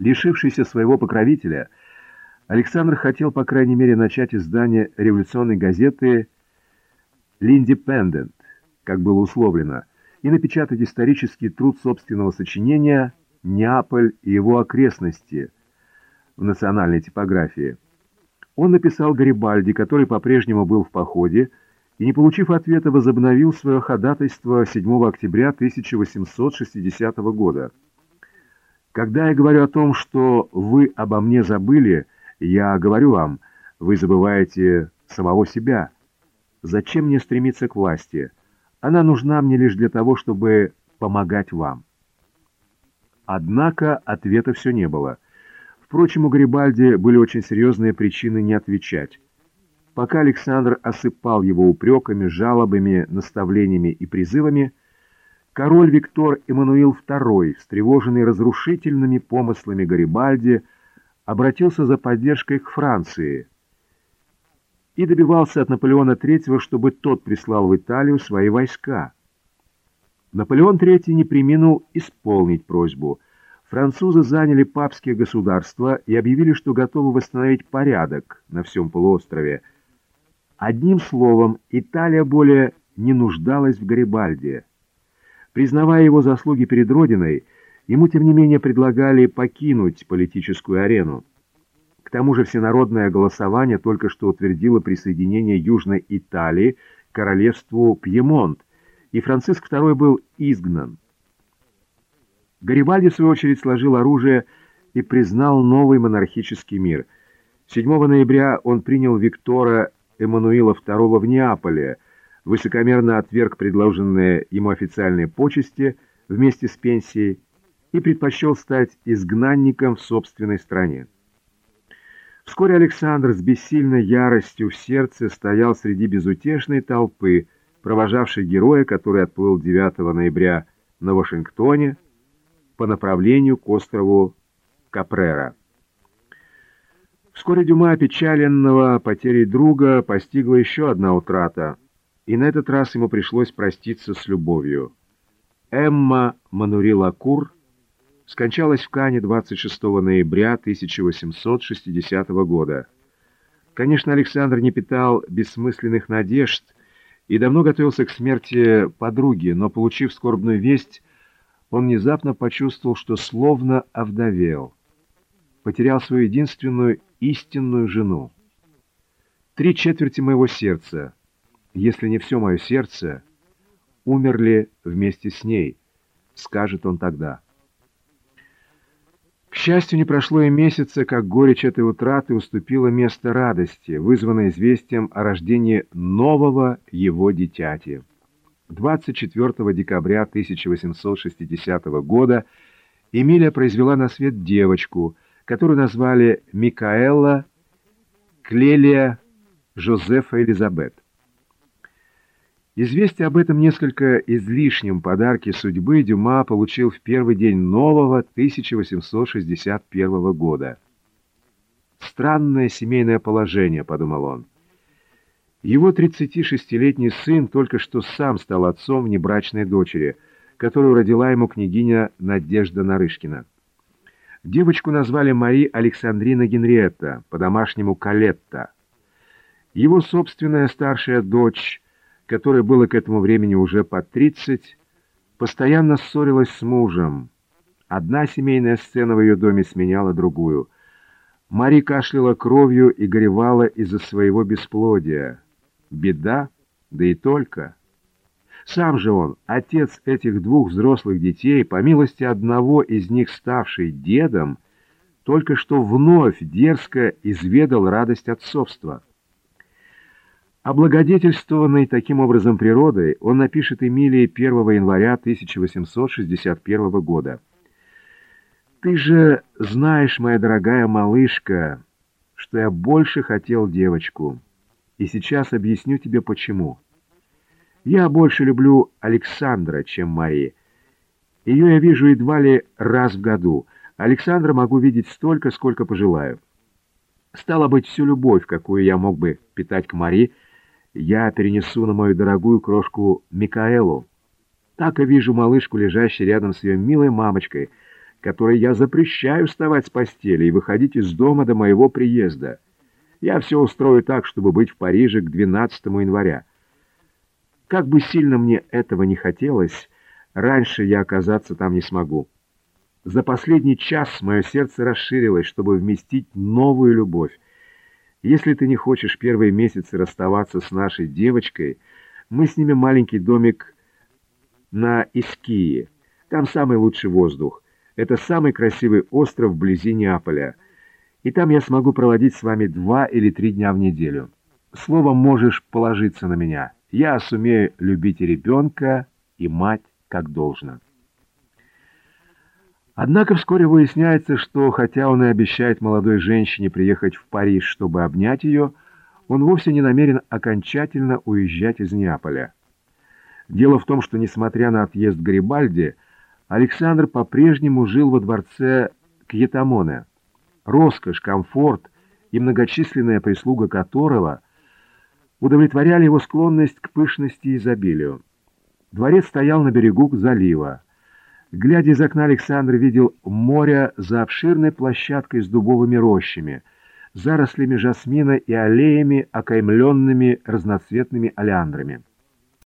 Лишившийся своего покровителя, Александр хотел, по крайней мере, начать издание революционной газеты «L'Independent», как было условлено, и напечатать исторический труд собственного сочинения «Неаполь и его окрестности» в национальной типографии. Он написал Гарибальди, который по-прежнему был в походе, и, не получив ответа, возобновил свое ходатайство 7 октября 1860 года. Когда я говорю о том, что вы обо мне забыли, я говорю вам, вы забываете самого себя. Зачем мне стремиться к власти? Она нужна мне лишь для того, чтобы помогать вам. Однако ответа все не было. Впрочем, у Гарибальди были очень серьезные причины не отвечать. Пока Александр осыпал его упреками, жалобами, наставлениями и призывами, Король Виктор Эммануил II, встревоженный разрушительными помыслами Гарибальди, обратился за поддержкой к Франции и добивался от Наполеона III, чтобы тот прислал в Италию свои войска. Наполеон III не приминул исполнить просьбу. Французы заняли папские государства и объявили, что готовы восстановить порядок на всем полуострове. Одним словом, Италия более не нуждалась в Гарибальде. Признавая его заслуги перед Родиной, ему, тем не менее, предлагали покинуть политическую арену. К тому же всенародное голосование только что утвердило присоединение Южной Италии к королевству Пьемонт, и Франциск II был изгнан. Гарибальди, в свою очередь, сложил оружие и признал новый монархический мир. 7 ноября он принял Виктора Эммануила II в Неаполе, высокомерно отверг предложенные ему официальные почести вместе с пенсией и предпочел стать изгнанником в собственной стране. Вскоре Александр с бессильной яростью в сердце стоял среди безутешной толпы, провожавшей героя, который отплыл 9 ноября на Вашингтоне по направлению к острову Капрера. Вскоре Дюма, опечаленного потерей друга, постигла еще одна утрата — и на этот раз ему пришлось проститься с любовью. Эмма Манури Лакур скончалась в Кане 26 ноября 1860 года. Конечно, Александр не питал бессмысленных надежд и давно готовился к смерти подруги, но, получив скорбную весть, он внезапно почувствовал, что словно овдовел. Потерял свою единственную истинную жену. Три четверти моего сердца — если не все мое сердце, умерли вместе с ней, скажет он тогда. К счастью, не прошло и месяца, как горечь этой утраты уступила место радости, вызванной известием о рождении нового его дитяти. 24 декабря 1860 года Эмилия произвела на свет девочку, которую назвали Микаэла Клелия Жозефа Элизабет. Известие об этом несколько излишнем подарке судьбы Дюма получил в первый день нового 1861 года. «Странное семейное положение», — подумал он. Его 36-летний сын только что сам стал отцом внебрачной дочери, которую родила ему княгиня Надежда Нарышкина. Девочку назвали Мари Александрина Генриетта, по-домашнему Калетта. Его собственная старшая дочь которой было к этому времени уже под тридцать, постоянно ссорилась с мужем. Одна семейная сцена в ее доме сменяла другую. Мари кашляла кровью и горевала из-за своего бесплодия. Беда, да и только. Сам же он, отец этих двух взрослых детей, по милости одного из них ставший дедом, только что вновь дерзко изведал радость отцовства. Облагодетельствованный таким образом природой, он напишет Эмилии 1 января 1861 года. «Ты же знаешь, моя дорогая малышка, что я больше хотел девочку, и сейчас объясню тебе почему. Я больше люблю Александра, чем Мари. Ее я вижу едва ли раз в году. Александра могу видеть столько, сколько пожелаю. Стало быть, всю любовь, какую я мог бы питать к Мари, — я перенесу на мою дорогую крошку Микаэлу. Так и вижу малышку, лежащую рядом с ее милой мамочкой, которой я запрещаю вставать с постели и выходить из дома до моего приезда. Я все устрою так, чтобы быть в Париже к 12 января. Как бы сильно мне этого не хотелось, раньше я оказаться там не смогу. За последний час мое сердце расширилось, чтобы вместить новую любовь. Если ты не хочешь первые месяцы расставаться с нашей девочкой, мы снимем маленький домик на Искии. Там самый лучший воздух. Это самый красивый остров вблизи Неаполя. И там я смогу проводить с вами два или три дня в неделю. Словом, можешь положиться на меня. Я сумею любить и ребенка, и мать как должно. Однако вскоре выясняется, что хотя он и обещает молодой женщине приехать в Париж, чтобы обнять ее, он вовсе не намерен окончательно уезжать из Неаполя. Дело в том, что, несмотря на отъезд Гарибальди, Александр по-прежнему жил во дворце Кьетамоне. Роскошь, комфорт и многочисленная прислуга которого удовлетворяли его склонность к пышности и изобилию. Дворец стоял на берегу залива. Глядя из окна, Александр видел море за обширной площадкой с дубовыми рощами, зарослями жасмина и аллеями, окаймленными разноцветными олеандрами.